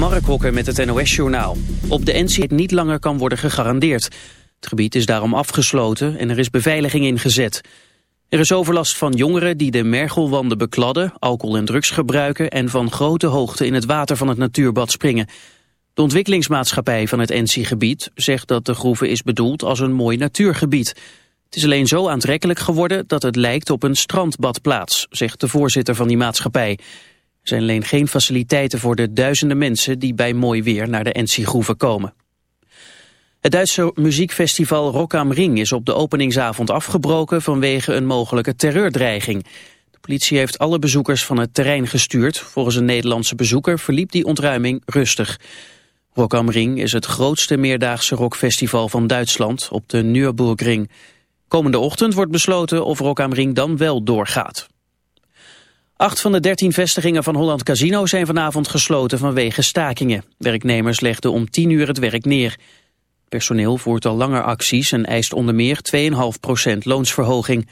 Mark Hokker met het NOS-journaal. Op de NC niet langer kan worden gegarandeerd. Het gebied is daarom afgesloten en er is beveiliging ingezet. Er is overlast van jongeren die de mergelwanden bekladden, alcohol en drugs gebruiken en van grote hoogte in het water van het natuurbad springen. De ontwikkelingsmaatschappij van het NC-gebied zegt dat de groeve is bedoeld als een mooi natuurgebied. Het is alleen zo aantrekkelijk geworden dat het lijkt op een strandbadplaats, zegt de voorzitter van die maatschappij. Zijn alleen geen faciliteiten voor de duizenden mensen die bij mooi weer naar de NC-groeven komen. Het Duitse muziekfestival Rock am Ring is op de openingsavond afgebroken vanwege een mogelijke terreurdreiging. De politie heeft alle bezoekers van het terrein gestuurd. Volgens een Nederlandse bezoeker verliep die ontruiming rustig. Rock am Ring is het grootste meerdaagse rockfestival van Duitsland op de Nürburgring. Komende ochtend wordt besloten of Rock am Ring dan wel doorgaat. Acht van de dertien vestigingen van Holland Casino zijn vanavond gesloten vanwege stakingen. Werknemers legden om tien uur het werk neer. Personeel voert al langer acties en eist onder meer 2,5% loonsverhoging.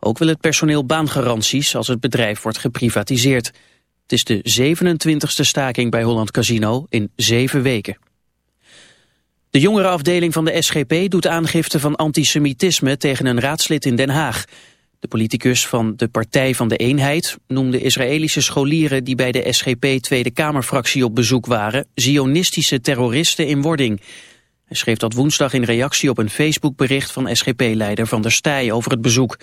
Ook wil het personeel baangaranties als het bedrijf wordt geprivatiseerd. Het is de 27e staking bij Holland Casino in zeven weken. De jongerenafdeling van de SGP doet aangifte van antisemitisme tegen een raadslid in Den Haag. De politicus van de Partij van de Eenheid noemde Israëlische scholieren die bij de SGP Tweede Kamerfractie op bezoek waren, zionistische terroristen in wording. Hij schreef dat woensdag in reactie op een Facebookbericht van SGP-leider Van der Staaij over het bezoek.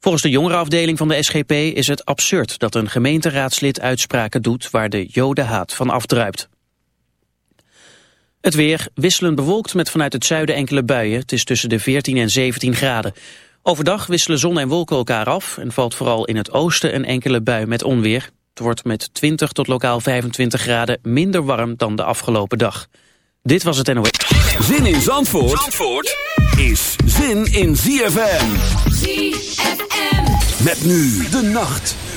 Volgens de jongerenafdeling van de SGP is het absurd dat een gemeenteraadslid uitspraken doet waar de jodenhaat van afdruipt. Het weer wisselend bewolkt met vanuit het zuiden enkele buien. Het is tussen de 14 en 17 graden. Overdag wisselen zon en wolken elkaar af en valt vooral in het oosten een enkele bui met onweer. Het wordt met 20 tot lokaal 25 graden minder warm dan de afgelopen dag. Dit was het NOS. Zin in Zandvoort, Zandvoort is zin in ZFM. ZFM. Met nu de nacht.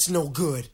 Credit's no good.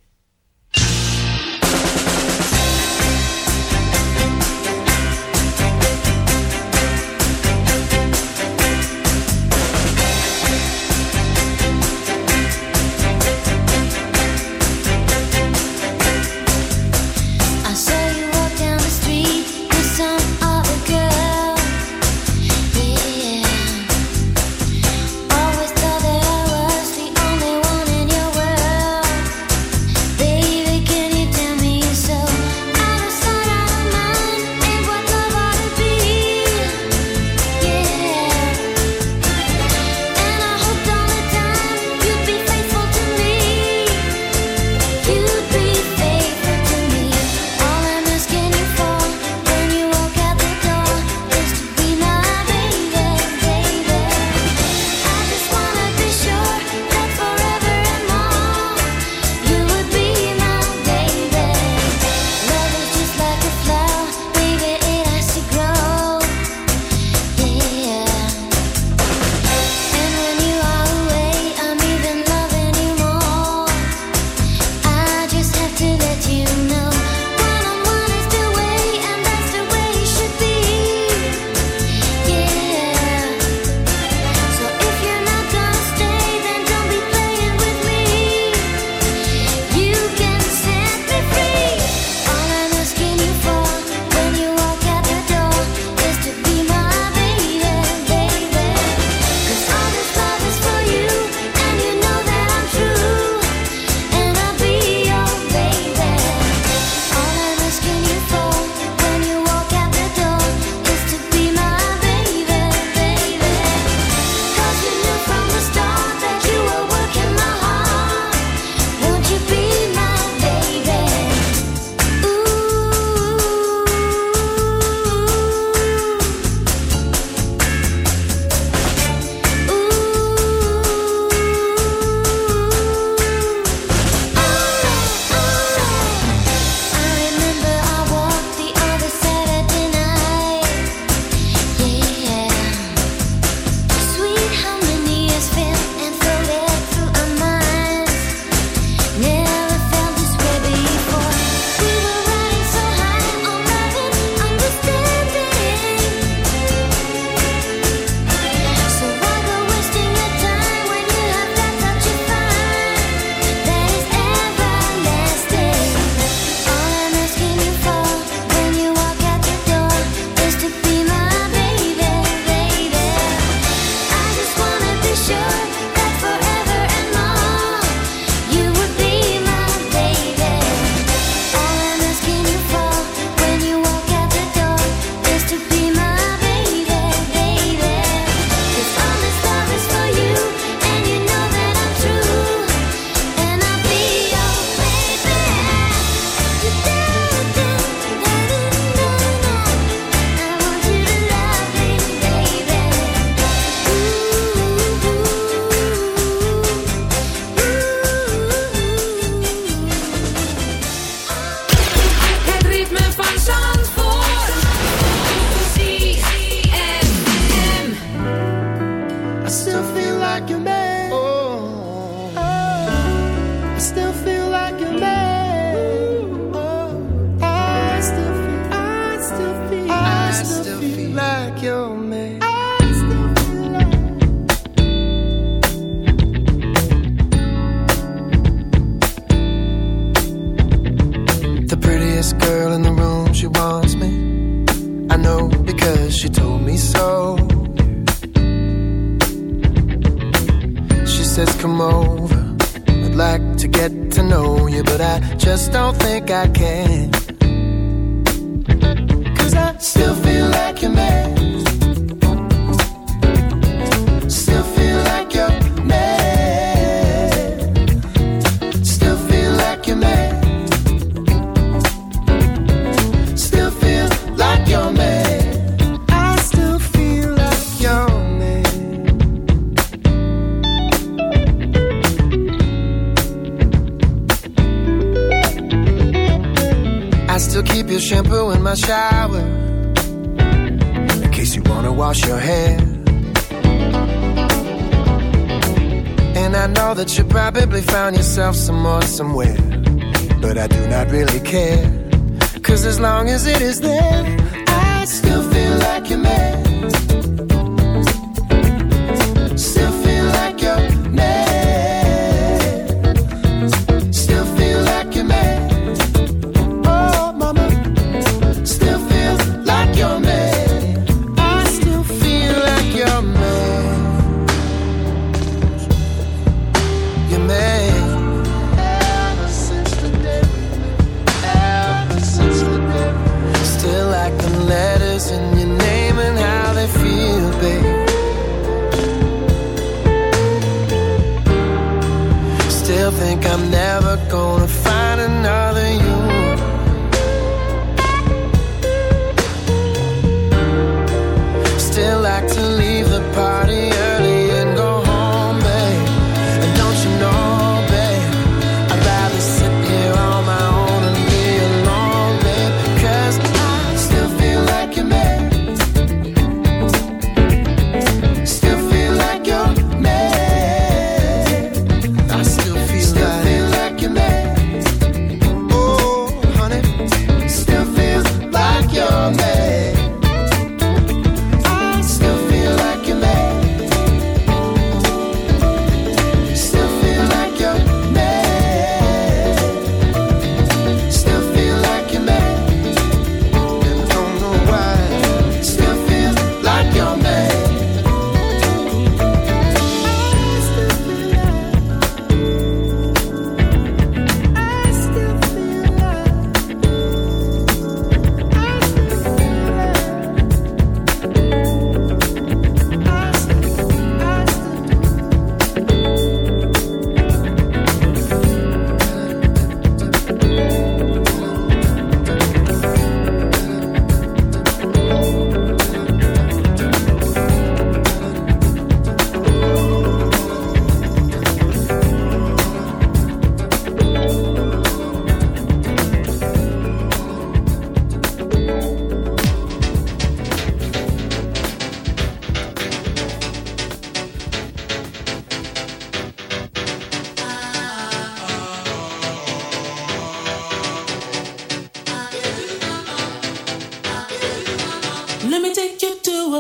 sunshine.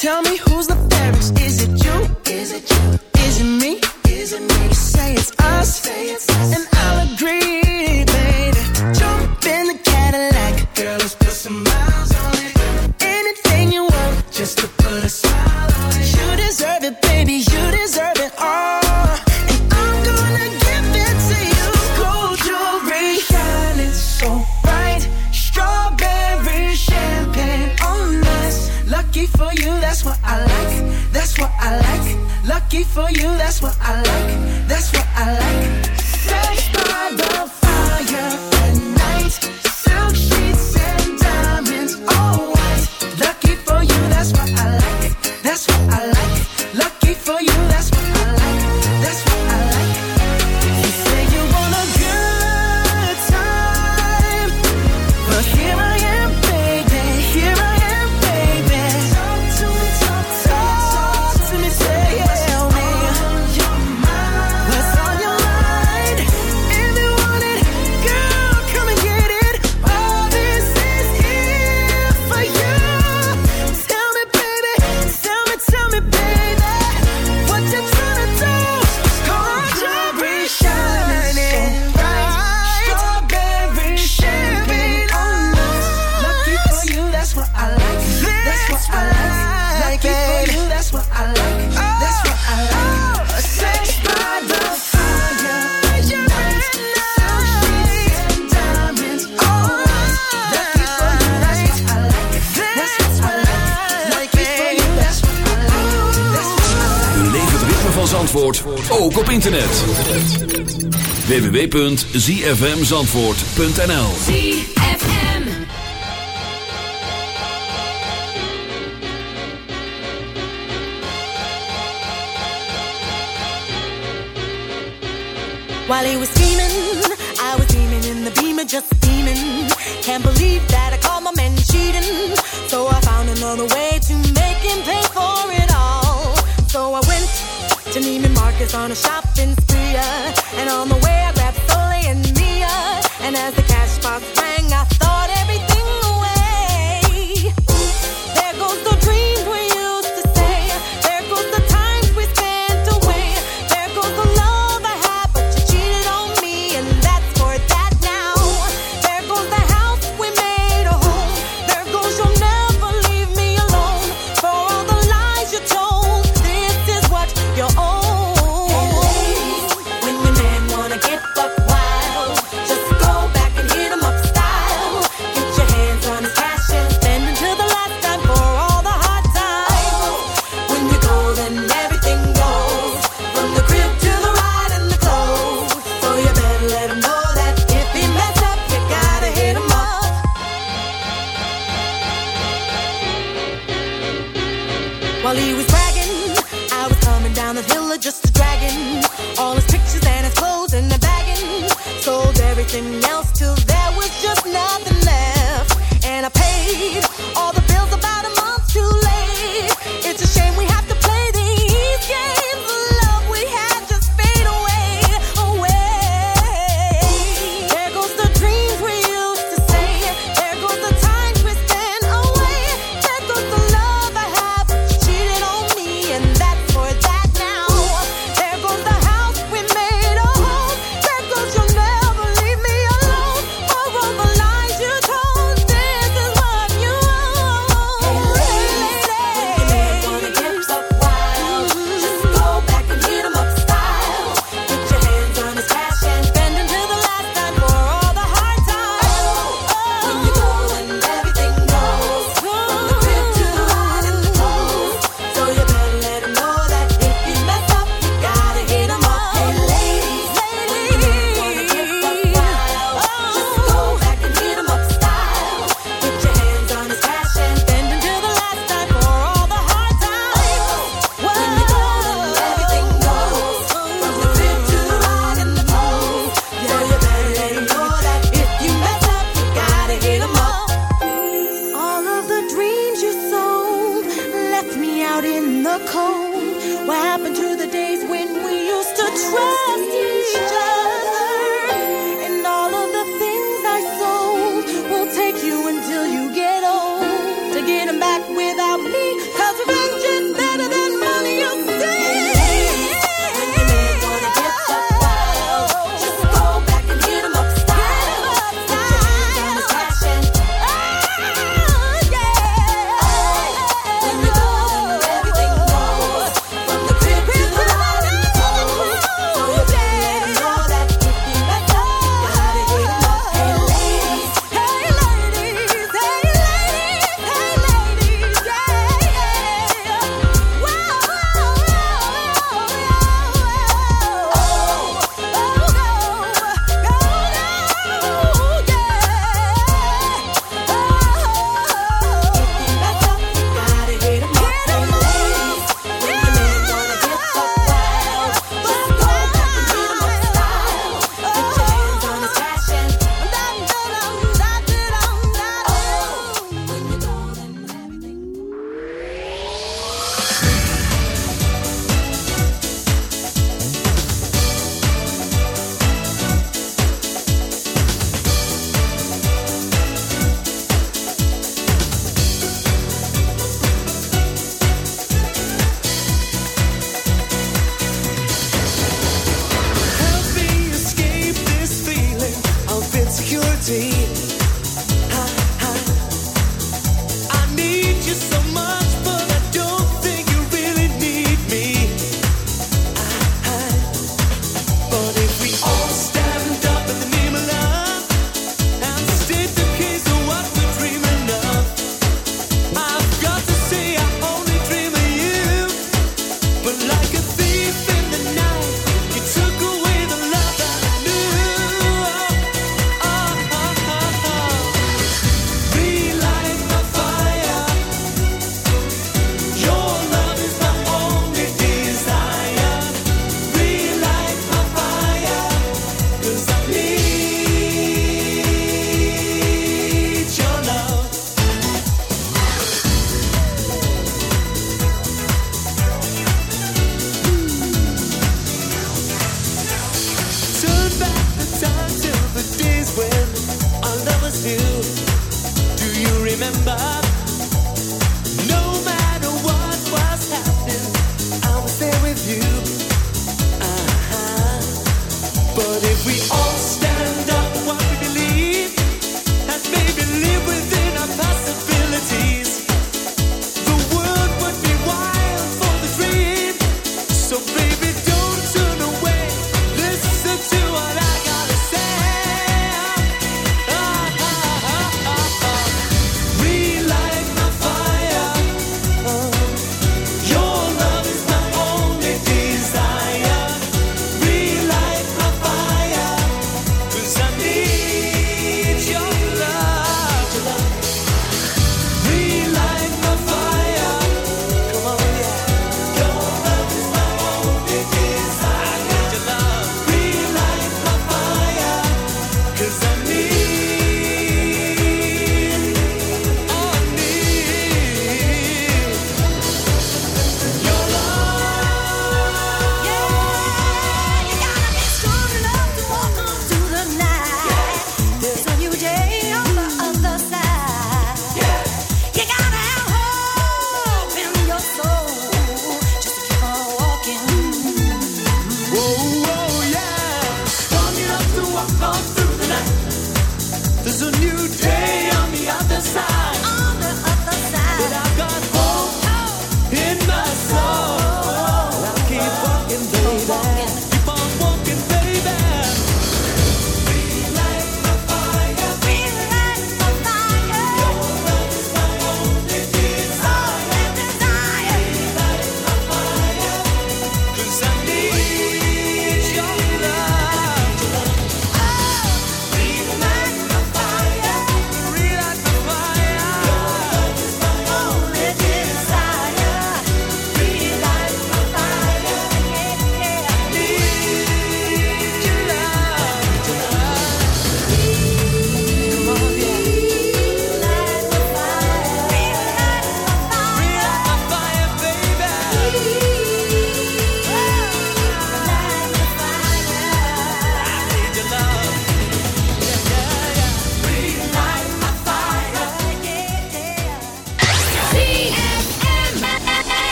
Tell me who www.zfmzandvoort.nl While he was trust each other.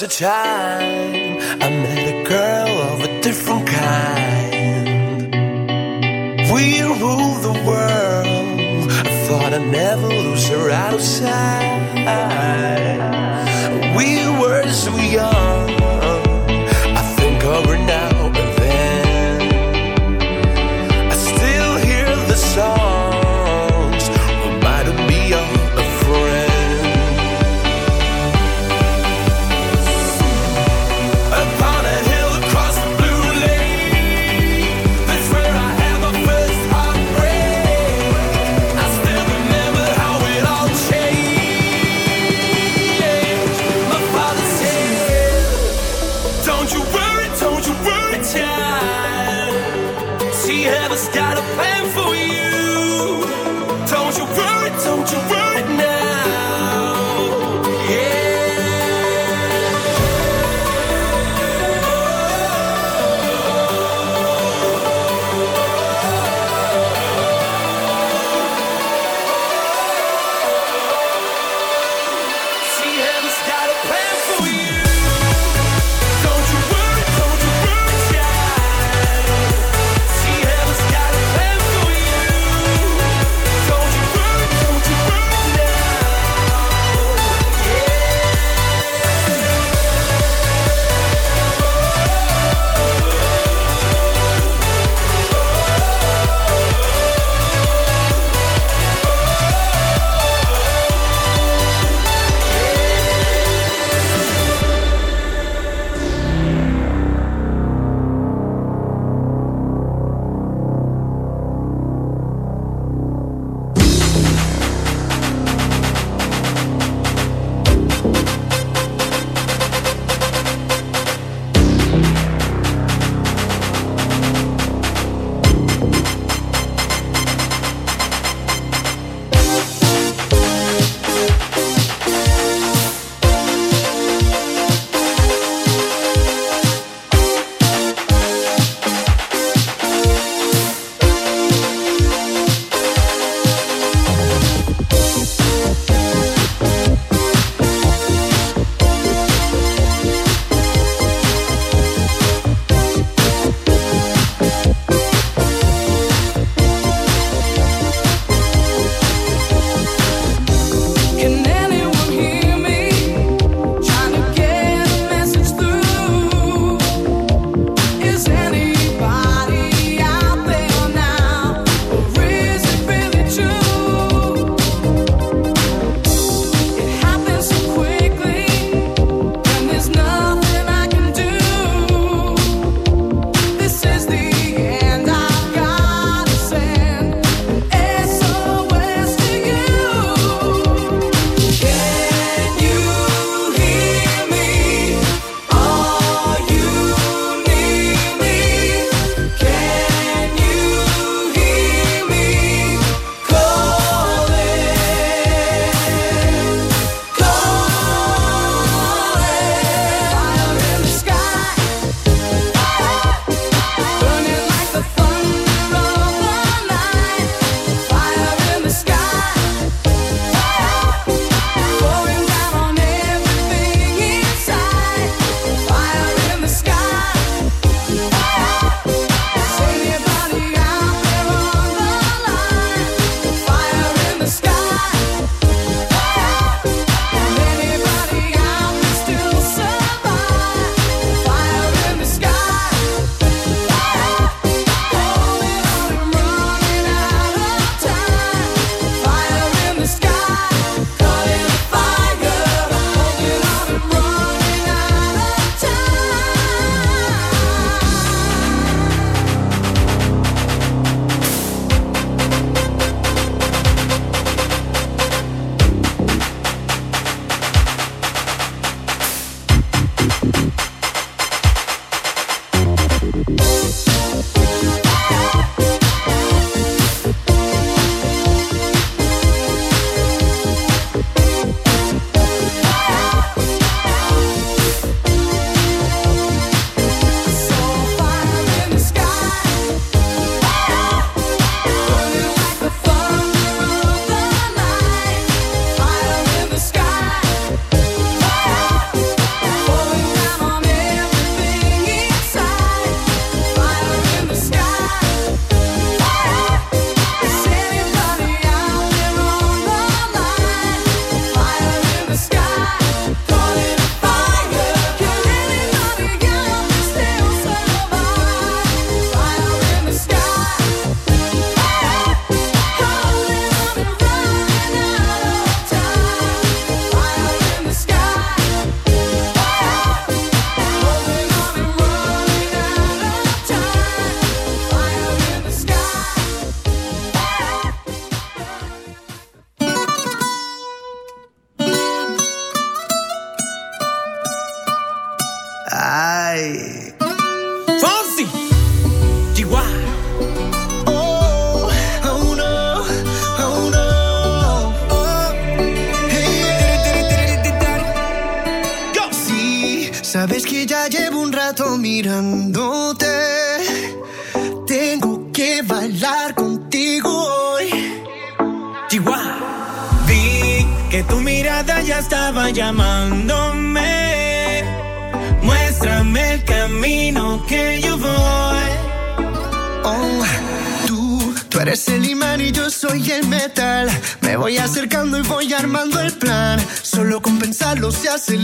was a time I met a girl of a different kind. We ruled the world. I thought I'd never lose her outside. We were so young.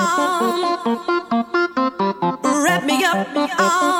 up, wrap me up.